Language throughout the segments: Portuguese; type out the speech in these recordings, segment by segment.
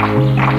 Música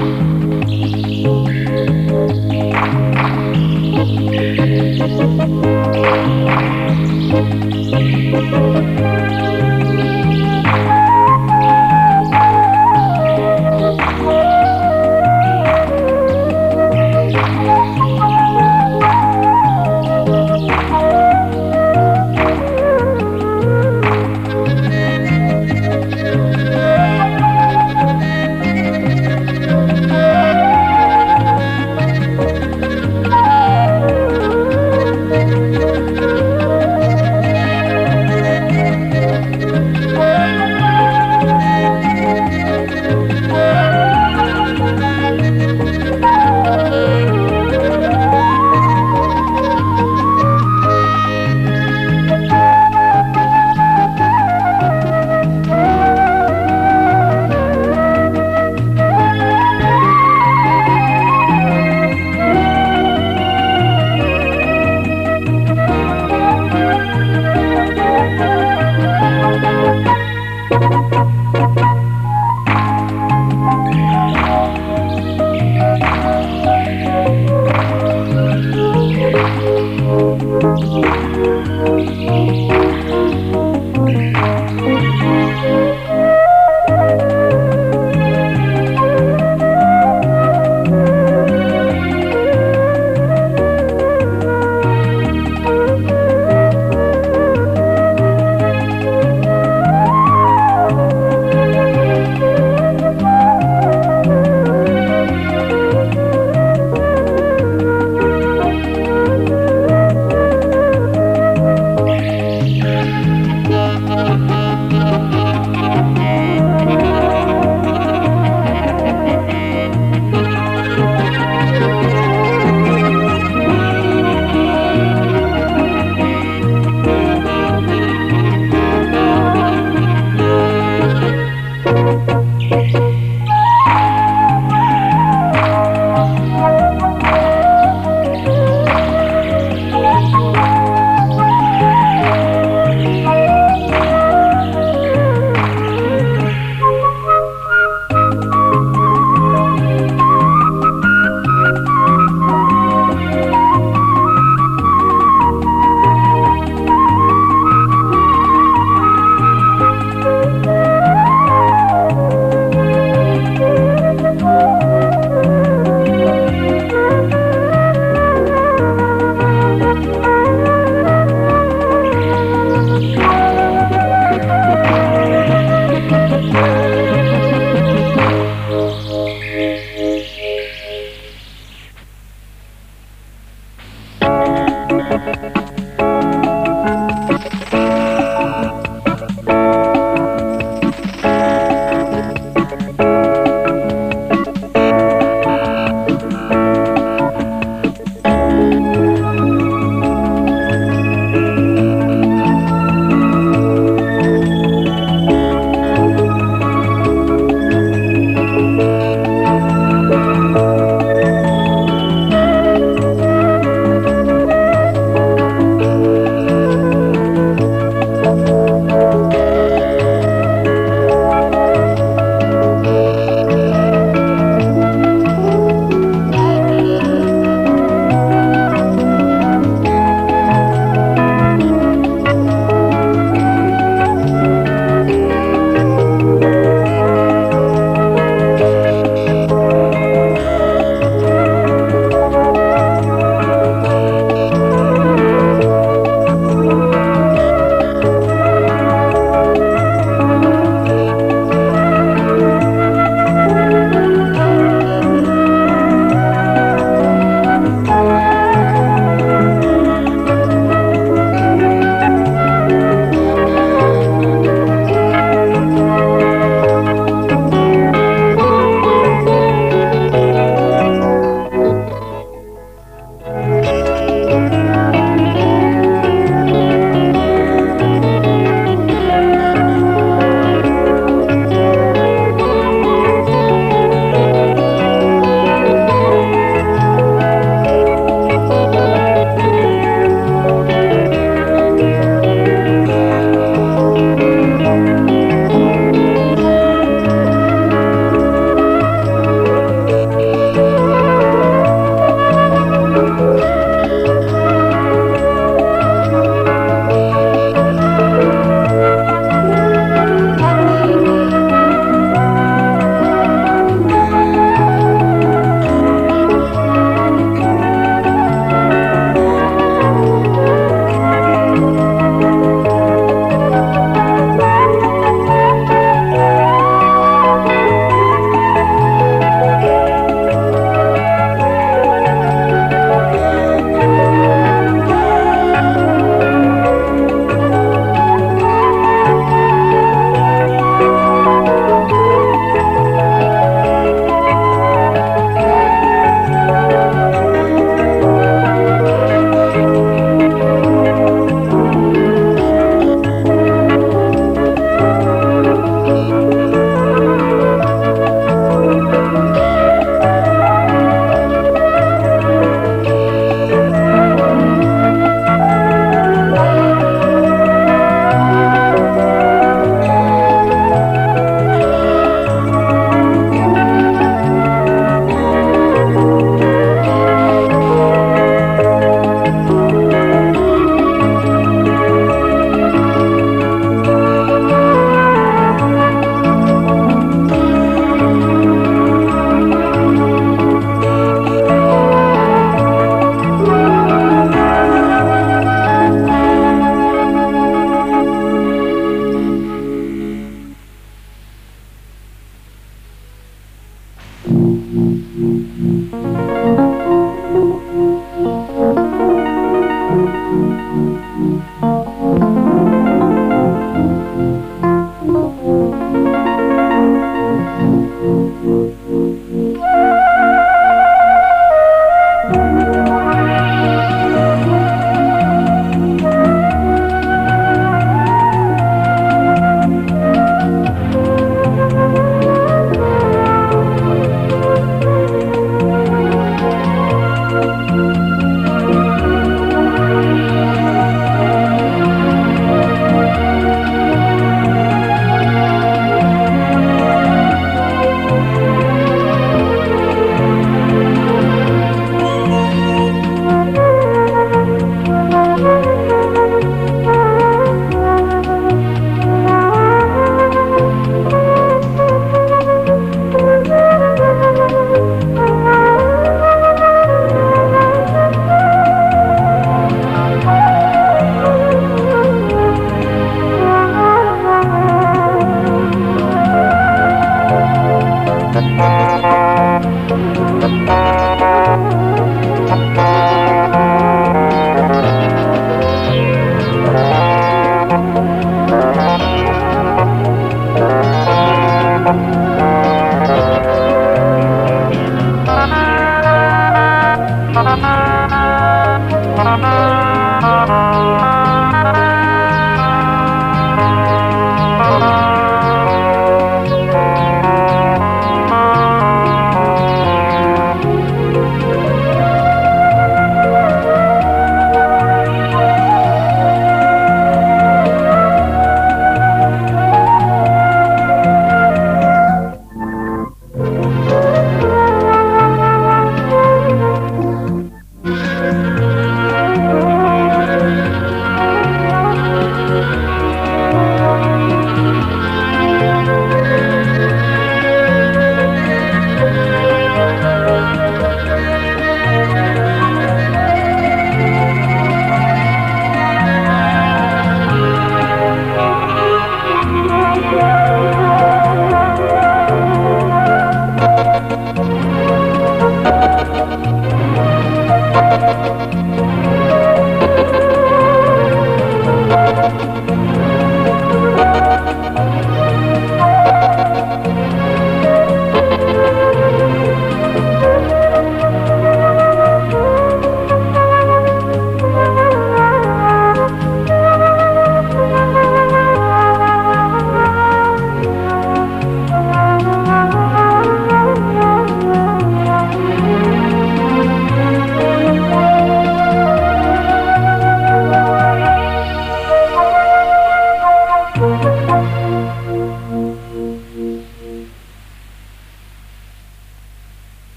Thank you.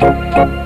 Thank